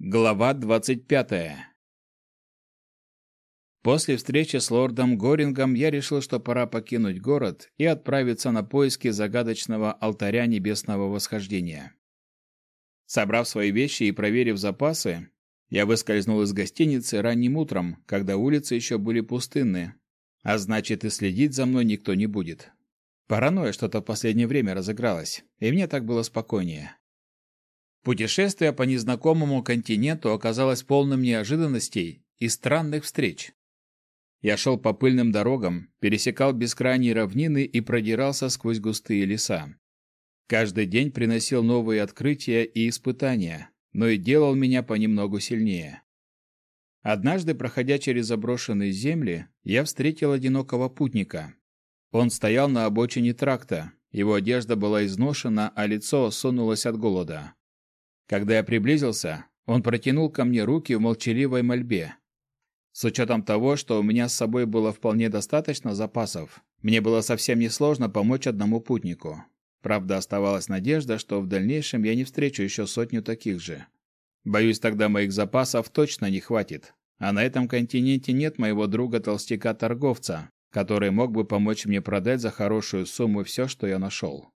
Глава двадцать пятая. После встречи с лордом Горингом я решил, что пора покинуть город и отправиться на поиски загадочного алтаря небесного восхождения. Собрав свои вещи и проверив запасы, я выскользнул из гостиницы ранним утром, когда улицы еще были пустынны, а значит и следить за мной никто не будет. Паранойя что-то в последнее время разыгралась, и мне так было спокойнее. Путешествие по незнакомому континенту оказалось полным неожиданностей и странных встреч. Я шел по пыльным дорогам, пересекал бескрайние равнины и продирался сквозь густые леса. Каждый день приносил новые открытия и испытания, но и делал меня понемногу сильнее. Однажды, проходя через заброшенные земли, я встретил одинокого путника. Он стоял на обочине тракта, его одежда была изношена, а лицо осунулось от голода. Когда я приблизился, он протянул ко мне руки в молчаливой мольбе. С учетом того, что у меня с собой было вполне достаточно запасов, мне было совсем несложно помочь одному путнику. Правда, оставалась надежда, что в дальнейшем я не встречу еще сотню таких же. Боюсь, тогда моих запасов точно не хватит. А на этом континенте нет моего друга-толстяка-торговца, который мог бы помочь мне продать за хорошую сумму все, что я нашел.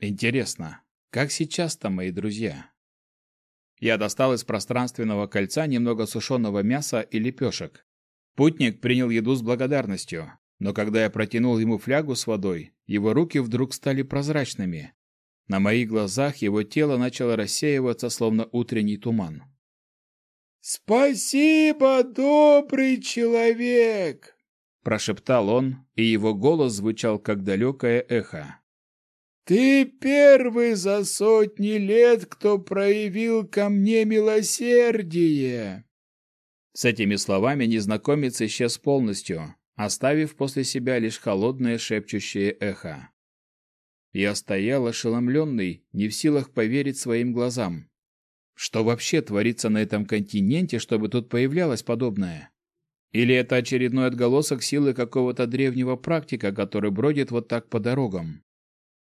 Интересно, как сейчас там мои друзья? Я достал из пространственного кольца немного сушеного мяса и лепешек. Путник принял еду с благодарностью, но когда я протянул ему флягу с водой, его руки вдруг стали прозрачными. На моих глазах его тело начало рассеиваться, словно утренний туман. «Спасибо, добрый человек!» Прошептал он, и его голос звучал, как далекое эхо. Ты первый за сотни лет, кто проявил ко мне милосердие. С этими словами незнакомец исчез полностью, оставив после себя лишь холодное шепчущее эхо. Я стоял ошеломленный, не в силах поверить своим глазам. Что вообще творится на этом континенте, чтобы тут появлялось подобное? Или это очередной отголосок силы какого-то древнего практика, который бродит вот так по дорогам?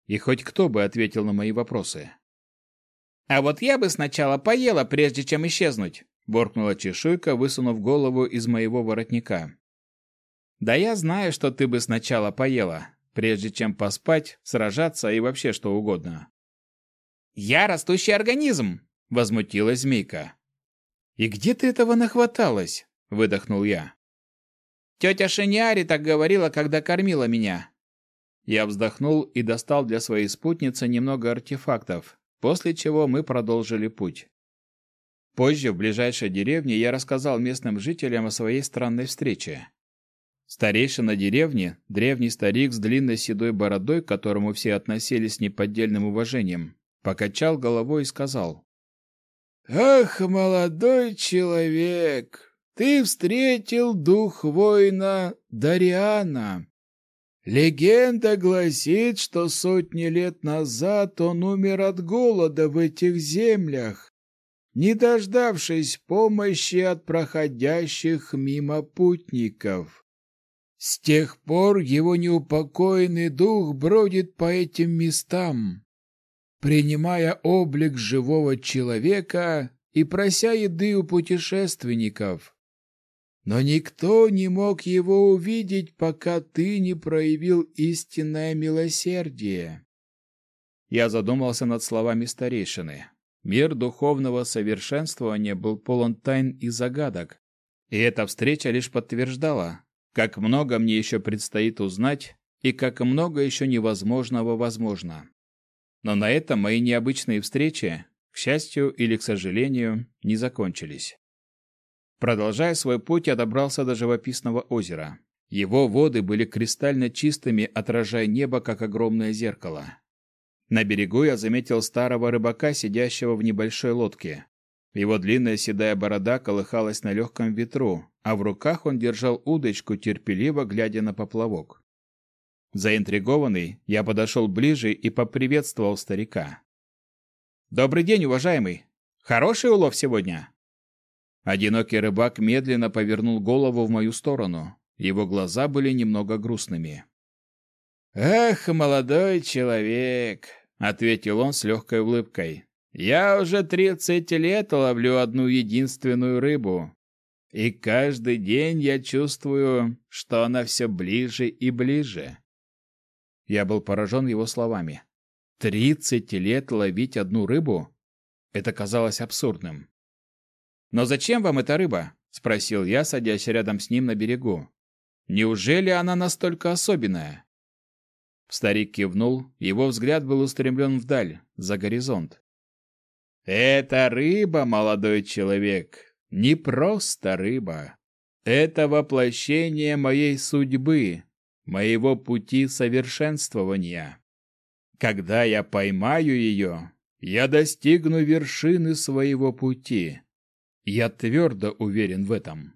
И хоть кто бы ответил на мои вопросы. «А вот я бы сначала поела, прежде чем исчезнуть», — буркнула чешуйка, высунув голову из моего воротника. «Да я знаю, что ты бы сначала поела, прежде чем поспать, сражаться и вообще что угодно». «Я растущий организм», — возмутилась змейка. «И где ты этого нахваталась?» — выдохнул я. «Тетя Шиньяри так говорила, когда кормила меня. Я вздохнул и достал для своей спутницы немного артефактов, после чего мы продолжили путь. Позже в ближайшей деревне я рассказал местным жителям о своей странной встрече. Старейшина деревни, древний старик с длинной седой бородой, к которому все относились с неподдельным уважением, покачал головой и сказал: "Ах, молодой человек, ты встретил дух воина Дариана. Легенда гласит, что сотни лет назад он умер от голода в этих землях, не дождавшись помощи от проходящих мимо путников. С тех пор его неупокоенный дух бродит по этим местам, принимая облик живого человека и прося еды у путешественников но никто не мог его увидеть, пока ты не проявил истинное милосердие. Я задумался над словами старейшины. Мир духовного совершенствования был полон тайн и загадок, и эта встреча лишь подтверждала, как много мне еще предстоит узнать и как много еще невозможного возможно. Но на этом мои необычные встречи, к счастью или к сожалению, не закончились. Продолжая свой путь, я добрался до живописного озера. Его воды были кристально чистыми, отражая небо, как огромное зеркало. На берегу я заметил старого рыбака, сидящего в небольшой лодке. Его длинная седая борода колыхалась на легком ветру, а в руках он держал удочку, терпеливо глядя на поплавок. Заинтригованный, я подошел ближе и поприветствовал старика. «Добрый день, уважаемый! Хороший улов сегодня?» Одинокий рыбак медленно повернул голову в мою сторону. Его глаза были немного грустными. «Эх, молодой человек!» — ответил он с легкой улыбкой. Я уже тридцать лет ловлю одну единственную рыбу. И каждый день я чувствую, что она все ближе и ближе. Я был поражен его словами. Тридцать лет ловить одну рыбу? Это казалось абсурдным. «Но зачем вам эта рыба?» — спросил я, садясь рядом с ним на берегу. «Неужели она настолько особенная?» Старик кивнул, его взгляд был устремлен вдаль, за горизонт. «Это рыба, молодой человек, не просто рыба. Это воплощение моей судьбы, моего пути совершенствования. Когда я поймаю ее, я достигну вершины своего пути. Я твердо уверен в этом.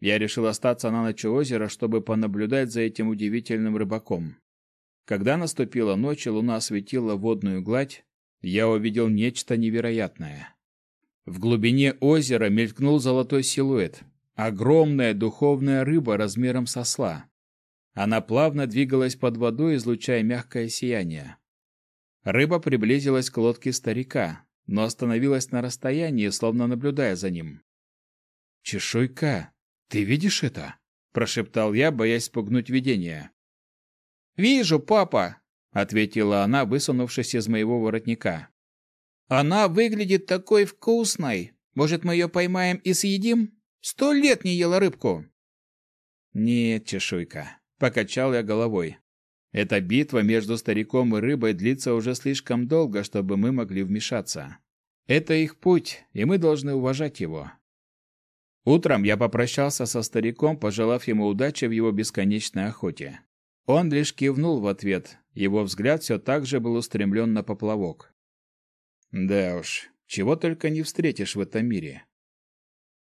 Я решил остаться на ночь у озера, чтобы понаблюдать за этим удивительным рыбаком. Когда наступила ночь и луна осветила водную гладь, я увидел нечто невероятное. В глубине озера мелькнул золотой силуэт. Огромная духовная рыба размером со сла. Она плавно двигалась под водой, излучая мягкое сияние. Рыба приблизилась к лодке старика, но остановилась на расстоянии, словно наблюдая за ним. «Чешуйка, ты видишь это?» – прошептал я, боясь спугнуть видение. «Вижу, папа!» — ответила она, высунувшись из моего воротника. «Она выглядит такой вкусной. Может, мы ее поймаем и съедим? Сто лет не ела рыбку». «Нет, чешуйка», — покачал я головой. «Эта битва между стариком и рыбой длится уже слишком долго, чтобы мы могли вмешаться. Это их путь, и мы должны уважать его». Утром я попрощался со стариком, пожелав ему удачи в его бесконечной охоте. Он лишь кивнул в ответ, его взгляд все так же был устремлен на поплавок. Да уж, чего только не встретишь в этом мире.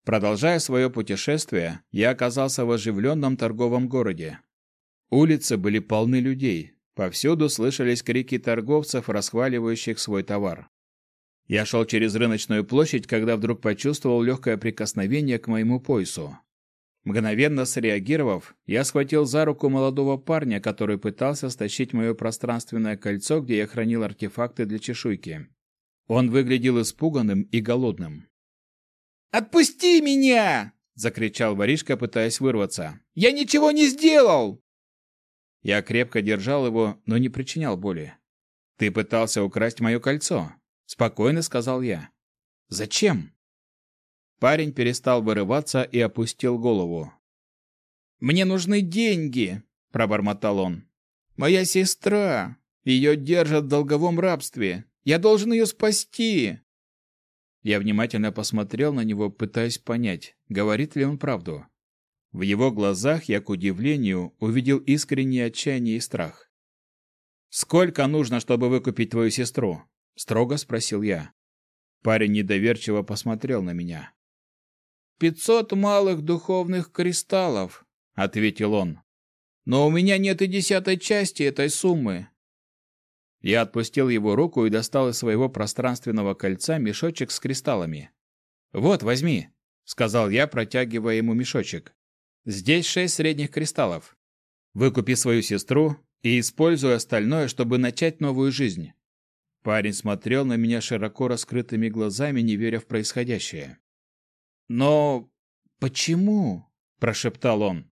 Продолжая свое путешествие, я оказался в оживленном торговом городе. Улицы были полны людей, повсюду слышались крики торговцев, расхваливающих свой товар. Я шел через рыночную площадь, когда вдруг почувствовал легкое прикосновение к моему поясу. Мгновенно среагировав, я схватил за руку молодого парня, который пытался стащить мое пространственное кольцо, где я хранил артефакты для чешуйки. Он выглядел испуганным и голодным. «Отпусти меня!» — закричал воришка, пытаясь вырваться. «Я ничего не сделал!» Я крепко держал его, но не причинял боли. «Ты пытался украсть мое кольцо», — спокойно сказал я. «Зачем?» Парень перестал вырываться и опустил голову. «Мне нужны деньги», — пробормотал он. «Моя сестра. Ее держат в долговом рабстве. Я должен ее спасти». Я внимательно посмотрел на него, пытаясь понять, говорит ли он правду. В его глазах я, к удивлению, увидел искреннее отчаяние и страх. «Сколько нужно, чтобы выкупить твою сестру?» — строго спросил я. Парень недоверчиво посмотрел на меня пятьсот малых духовных кристаллов», — ответил он. «Но у меня нет и десятой части этой суммы». Я отпустил его руку и достал из своего пространственного кольца мешочек с кристаллами. «Вот, возьми», — сказал я, протягивая ему мешочек. «Здесь шесть средних кристаллов. Выкупи свою сестру и используй остальное, чтобы начать новую жизнь». Парень смотрел на меня широко раскрытыми глазами, не веря в происходящее. «Но почему?» – прошептал он.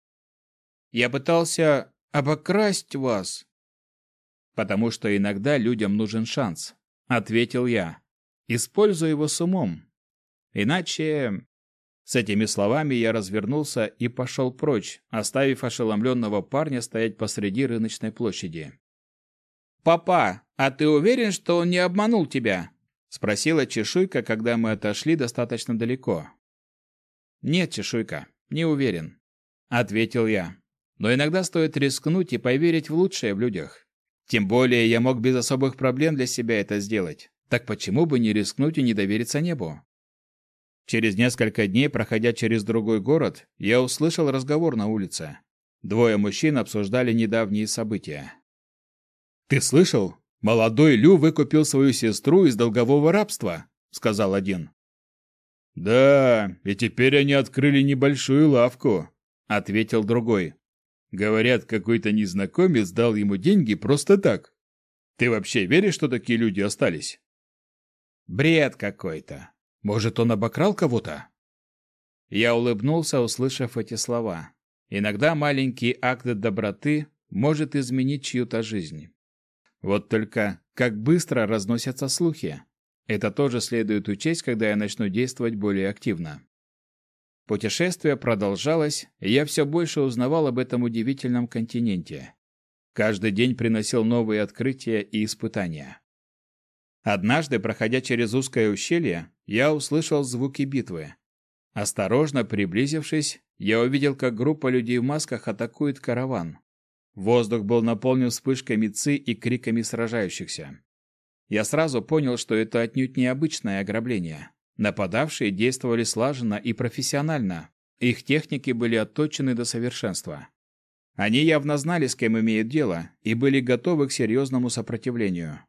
«Я пытался обокрасть вас». «Потому что иногда людям нужен шанс», – ответил я. «Используй его с умом. Иначе...» С этими словами я развернулся и пошел прочь, оставив ошеломленного парня стоять посреди рыночной площади. «Папа, а ты уверен, что он не обманул тебя?» — спросила чешуйка, когда мы отошли достаточно далеко. «Нет, чешуйка, не уверен», — ответил я. «Но иногда стоит рискнуть и поверить в лучшее в людях. Тем более я мог без особых проблем для себя это сделать. Так почему бы не рискнуть и не довериться небу?» Через несколько дней, проходя через другой город, я услышал разговор на улице. Двое мужчин обсуждали недавние события. «Ты слышал? Молодой Лю выкупил свою сестру из долгового рабства», — сказал один. «Да, и теперь они открыли небольшую лавку», — ответил другой. «Говорят, какой-то незнакомец дал ему деньги просто так. Ты вообще веришь, что такие люди остались?» Бред какой-то. Может, он обокрал кого-то? Я улыбнулся, услышав эти слова. Иногда маленький акт доброты может изменить чью-то жизнь. Вот только как быстро разносятся слухи. Это тоже следует учесть, когда я начну действовать более активно. Путешествие продолжалось, и я все больше узнавал об этом удивительном континенте. Каждый день приносил новые открытия и испытания. Однажды, проходя через узкое ущелье, я услышал звуки битвы. Осторожно приблизившись, я увидел, как группа людей в масках атакует караван. Воздух был наполнен вспышками ци и криками сражающихся. Я сразу понял, что это отнюдь не обычное ограбление. Нападавшие действовали слаженно и профессионально. Их техники были отточены до совершенства. Они явно знали, с кем имеют дело, и были готовы к серьезному сопротивлению.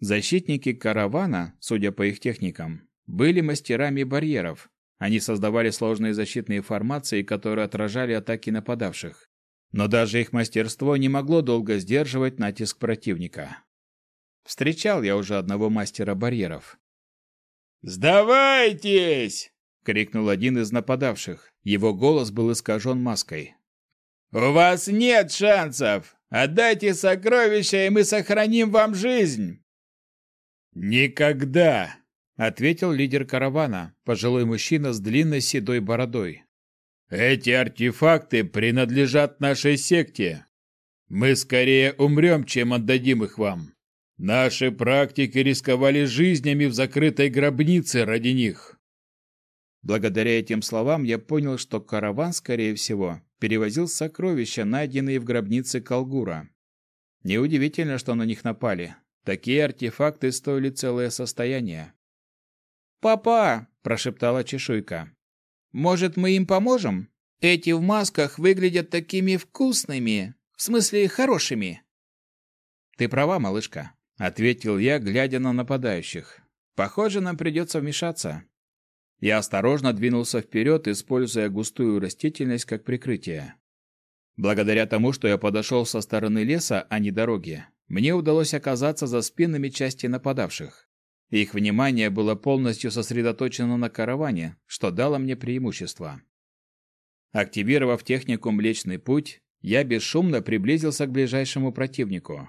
Защитники каравана, судя по их техникам, были мастерами барьеров. Они создавали сложные защитные формации, которые отражали атаки нападавших. Но даже их мастерство не могло долго сдерживать натиск противника. Встречал я уже одного мастера барьеров. «Сдавайтесь!» — крикнул один из нападавших. Его голос был искажен маской. «У вас нет шансов! Отдайте сокровища, и мы сохраним вам жизнь!» «Никогда!» — ответил лидер каравана, пожилой мужчина с длинной седой бородой. «Эти артефакты принадлежат нашей секте. Мы скорее умрем, чем отдадим их вам. Наши практики рисковали жизнями в закрытой гробнице ради них. Благодаря этим словам я понял, что караван, скорее всего, перевозил сокровища, найденные в гробнице Колгура. Неудивительно, что на них напали. Такие артефакты стоили целое состояние. «Папа!» – прошептала чешуйка. «Может, мы им поможем? Эти в масках выглядят такими вкусными, в смысле хорошими». «Ты права, малышка ответил я, глядя на нападающих. Похоже, нам придется вмешаться. Я осторожно двинулся вперед, используя густую растительность как прикрытие. Благодаря тому, что я подошел со стороны леса, а не дороги, мне удалось оказаться за спинами части нападавших. Их внимание было полностью сосредоточено на караване, что дало мне преимущество. Активировав технику Млечный Путь, я бесшумно приблизился к ближайшему противнику.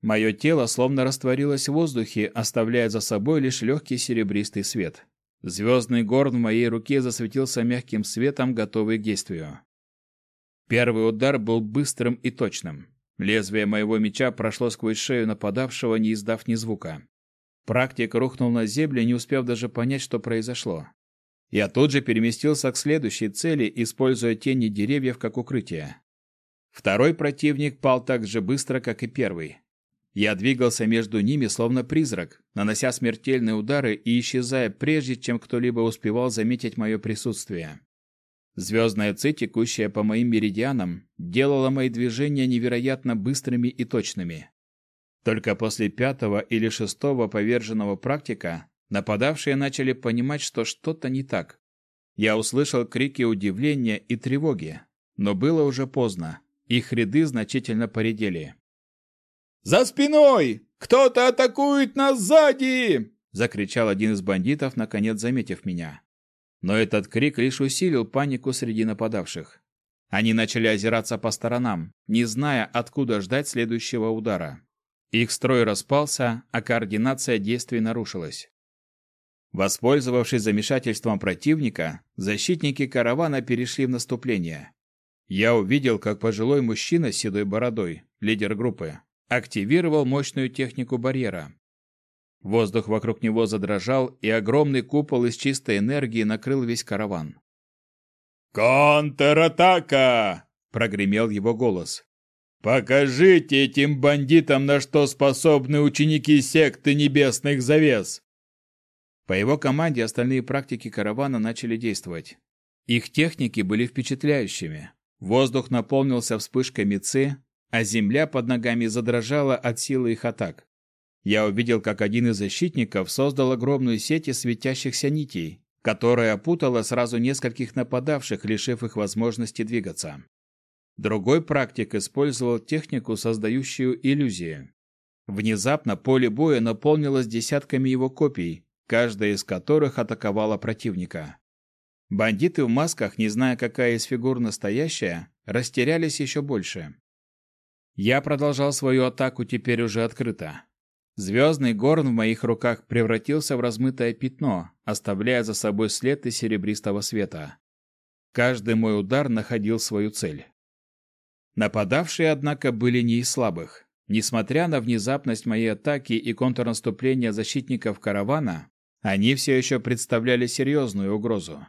Мое тело словно растворилось в воздухе, оставляя за собой лишь легкий серебристый свет. Звездный горн в моей руке засветился мягким светом, готовый к действию. Первый удар был быстрым и точным. Лезвие моего меча прошло сквозь шею нападавшего, не издав ни звука. Практик рухнул на землю, не успев даже понять, что произошло. Я тут же переместился к следующей цели, используя тени деревьев как укрытие. Второй противник пал так же быстро, как и первый. Я двигался между ними словно призрак, нанося смертельные удары и исчезая прежде, чем кто-либо успевал заметить мое присутствие. Звездная ци, текущая по моим меридианам, делала мои движения невероятно быстрыми и точными. Только после пятого или шестого поверженного практика нападавшие начали понимать, что что-то не так. Я услышал крики удивления и тревоги, но было уже поздно. Их ряды значительно поредели. «За спиной! Кто-то атакует нас сзади!» — закричал один из бандитов, наконец заметив меня. Но этот крик лишь усилил панику среди нападавших. Они начали озираться по сторонам, не зная, откуда ждать следующего удара. Их строй распался, а координация действий нарушилась. Воспользовавшись замешательством противника, защитники каравана перешли в наступление. Я увидел, как пожилой мужчина с седой бородой, лидер группы, активировал мощную технику барьера. Воздух вокруг него задрожал, и огромный купол из чистой энергии накрыл весь караван. «Контратака!» — прогремел его голос. «Покажите этим бандитам, на что способны ученики секты небесных завес!» По его команде остальные практики каравана начали действовать. Их техники были впечатляющими. Воздух наполнился вспышками ци, а земля под ногами задрожала от силы их атак. Я увидел, как один из защитников создал огромную сеть из светящихся нитей, которая опутала сразу нескольких нападавших, лишив их возможности двигаться. Другой практик использовал технику, создающую иллюзию. Внезапно поле боя наполнилось десятками его копий, каждая из которых атаковала противника. Бандиты в масках, не зная, какая из фигур настоящая, растерялись еще больше. Я продолжал свою атаку теперь уже открыто. Звездный горн в моих руках превратился в размытое пятно, оставляя за собой след из серебристого света. Каждый мой удар находил свою цель. Нападавшие, однако, были не из слабых. Несмотря на внезапность моей атаки и контрнаступления защитников каравана, они все еще представляли серьезную угрозу.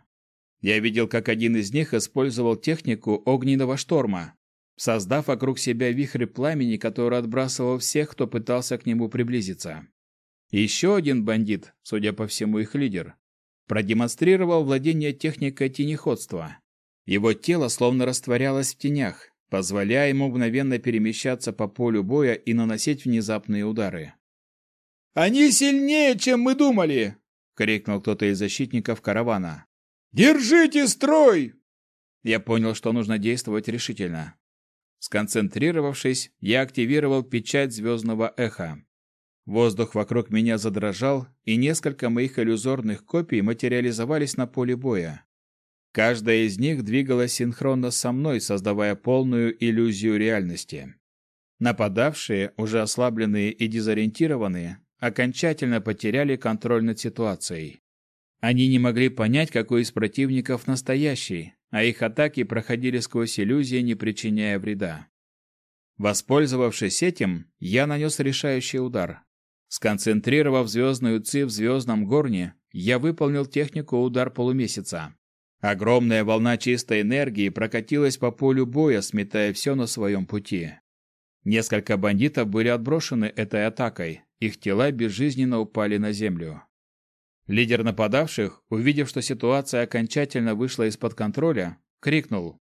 Я видел, как один из них использовал технику огненного шторма, создав вокруг себя вихрь пламени, который отбрасывал всех, кто пытался к нему приблизиться. Еще один бандит, судя по всему их лидер, продемонстрировал владение техникой тенеходства. Его тело словно растворялось в тенях, позволяя ему мгновенно перемещаться по полю боя и наносить внезапные удары. «Они сильнее, чем мы думали!» — крикнул кто-то из защитников каравана. «Держите строй!» Я понял, что нужно действовать решительно. Сконцентрировавшись, я активировал печать звездного эха. Воздух вокруг меня задрожал, и несколько моих иллюзорных копий материализовались на поле боя. Каждая из них двигалась синхронно со мной, создавая полную иллюзию реальности. Нападавшие, уже ослабленные и дезориентированные, окончательно потеряли контроль над ситуацией. Они не могли понять, какой из противников настоящий, а их атаки проходили сквозь иллюзии, не причиняя вреда. Воспользовавшись этим, я нанес решающий удар. Сконцентрировав звездную ци в звездном горне, я выполнил технику удар полумесяца. Огромная волна чистой энергии прокатилась по полю боя, сметая все на своем пути. Несколько бандитов были отброшены этой атакой, их тела безжизненно упали на землю. Лидер нападавших, увидев, что ситуация окончательно вышла из-под контроля, крикнул.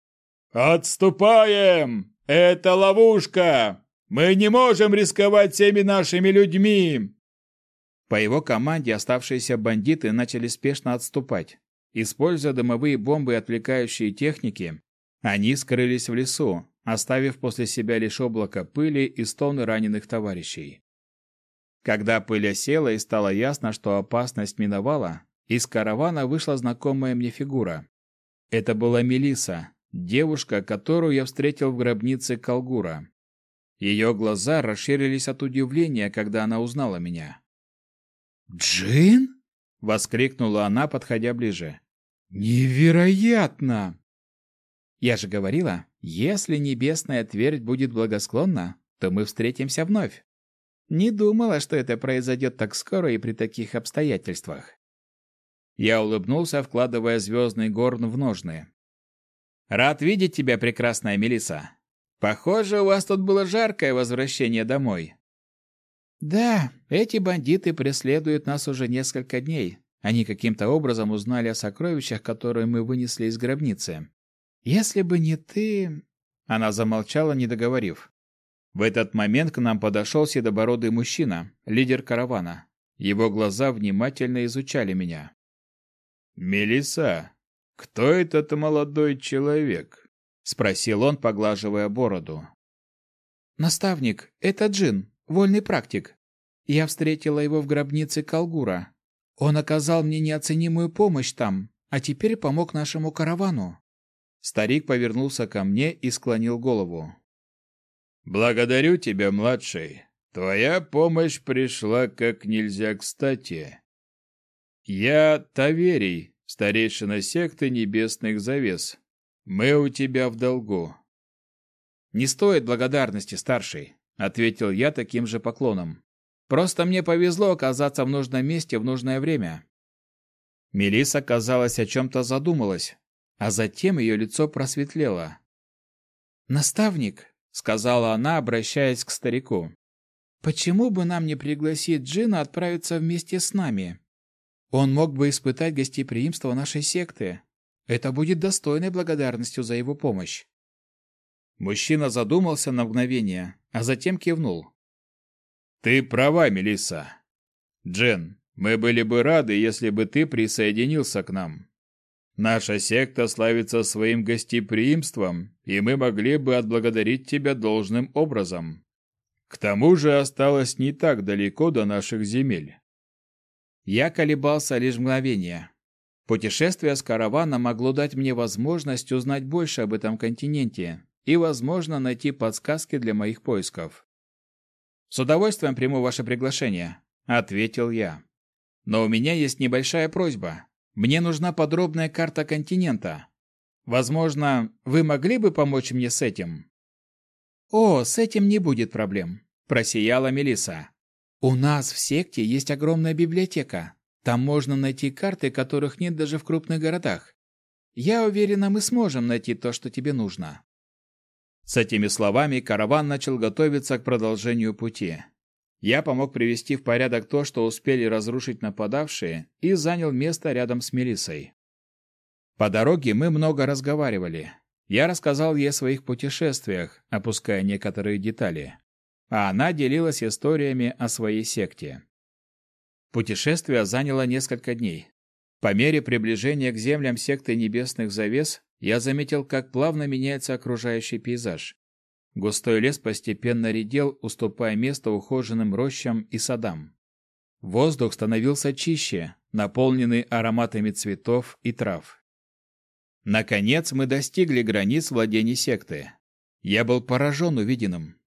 «Отступаем! Это ловушка! Мы не можем рисковать всеми нашими людьми!» По его команде оставшиеся бандиты начали спешно отступать. Используя дымовые бомбы и отвлекающие техники, они скрылись в лесу, оставив после себя лишь облако пыли и стоны раненых товарищей. Когда пыль осела и стало ясно, что опасность миновала, из каравана вышла знакомая мне фигура. Это была Мелиса, девушка, которую я встретил в гробнице Колгура. Ее глаза расширились от удивления, когда она узнала меня. «Джин?» — воскликнула она, подходя ближе. «Невероятно!» «Я же говорила, если небесная твердь будет благосклонна, то мы встретимся вновь. Не думала, что это произойдет так скоро и при таких обстоятельствах. Я улыбнулся, вкладывая звездный горн в ножны. Рад видеть тебя, прекрасная Мелиса. Похоже, у вас тут было жаркое возвращение домой. Да, эти бандиты преследуют нас уже несколько дней. Они каким-то образом узнали о сокровищах, которые мы вынесли из гробницы. Если бы не ты, она замолчала, не договорив. В этот момент к нам подошел седобородый мужчина, лидер каравана. Его глаза внимательно изучали меня. Мелиса, кто этот молодой человек? спросил он, поглаживая бороду. Наставник, это Джин, вольный практик. Я встретила его в гробнице Калгура. Он оказал мне неоценимую помощь там, а теперь помог нашему каравану. Старик повернулся ко мне и склонил голову. Благодарю тебя, младший. Твоя помощь пришла как нельзя кстати. Я Таверий, старейшина секты Небесных Завес. Мы у тебя в долгу. Не стоит благодарности, старший, ответил я таким же поклоном. Просто мне повезло оказаться в нужном месте в нужное время. Мелиса, казалось, о чем то задумалась, а затем ее лицо просветлело. Наставник, сказала она, обращаясь к старику. Почему бы нам не пригласить Джина отправиться вместе с нами? Он мог бы испытать гостеприимство нашей секты. Это будет достойной благодарностью за его помощь. Мужчина задумался на мгновение, а затем кивнул. Ты права, Мелисса. Джен, мы были бы рады, если бы ты присоединился к нам. Наша секта славится своим гостеприимством, и мы могли бы отблагодарить тебя должным образом. К тому же осталось не так далеко до наших земель. Я колебался лишь мгновение. Путешествие с караваном могло дать мне возможность узнать больше об этом континенте и, возможно, найти подсказки для моих поисков. «С удовольствием приму ваше приглашение», — ответил я. «Но у меня есть небольшая просьба. Мне нужна подробная карта континента. Возможно, вы могли бы помочь мне с этим?» «О, с этим не будет проблем», – просияла Мелиса. «У нас в секте есть огромная библиотека. Там можно найти карты, которых нет даже в крупных городах. Я уверена, мы сможем найти то, что тебе нужно». С этими словами караван начал готовиться к продолжению пути. Я помог привести в порядок то, что успели разрушить нападавшие, и занял место рядом с Мелиссой. По дороге мы много разговаривали. Я рассказал ей о своих путешествиях, опуская некоторые детали, а она делилась историями о своей секте. Путешествие заняло несколько дней. По мере приближения к землям секты Небесных Завес я заметил, как плавно меняется окружающий пейзаж. Густой лес постепенно редел, уступая место ухоженным рощам и садам. Воздух становился чище, наполненный ароматами цветов и трав. Наконец мы достигли границ владений секты. Я был поражен увиденным.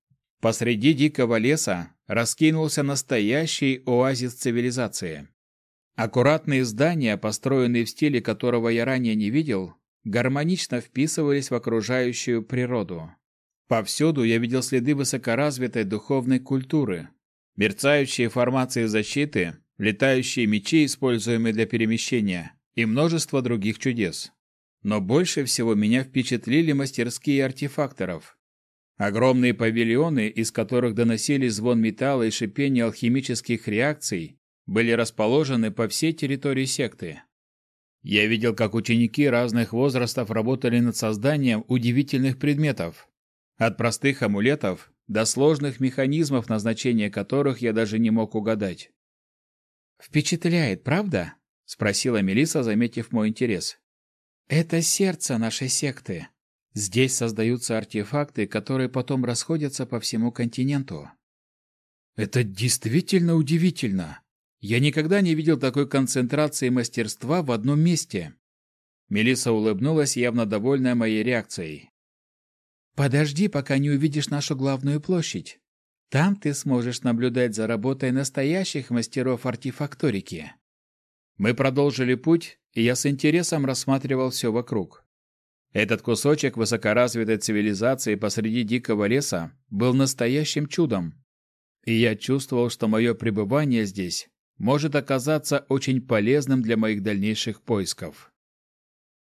Посреди дикого леса раскинулся настоящий оазис цивилизации. Аккуратные здания, построенные в стиле, которого я ранее не видел, гармонично вписывались в окружающую природу. Повсюду я видел следы высокоразвитой духовной культуры, мерцающие формации защиты, летающие мечи, используемые для перемещения, и множество других чудес. Но больше всего меня впечатлили мастерские артефакторов. Огромные павильоны, из которых доносились звон металла и шипение алхимических реакций, были расположены по всей территории секты. Я видел, как ученики разных возрастов работали над созданием удивительных предметов. От простых амулетов до сложных механизмов, назначения которых я даже не мог угадать. «Впечатляет, правда?» – спросила Мелиса, заметив мой интерес. Это сердце нашей секты. Здесь создаются артефакты, которые потом расходятся по всему континенту. Это действительно удивительно. Я никогда не видел такой концентрации мастерства в одном месте. Мелиса улыбнулась, явно довольная моей реакцией. Подожди, пока не увидишь нашу главную площадь. Там ты сможешь наблюдать за работой настоящих мастеров артефакторики. Мы продолжили путь, и я с интересом рассматривал все вокруг. Этот кусочек высокоразвитой цивилизации посреди дикого леса был настоящим чудом. И я чувствовал, что мое пребывание здесь может оказаться очень полезным для моих дальнейших поисков.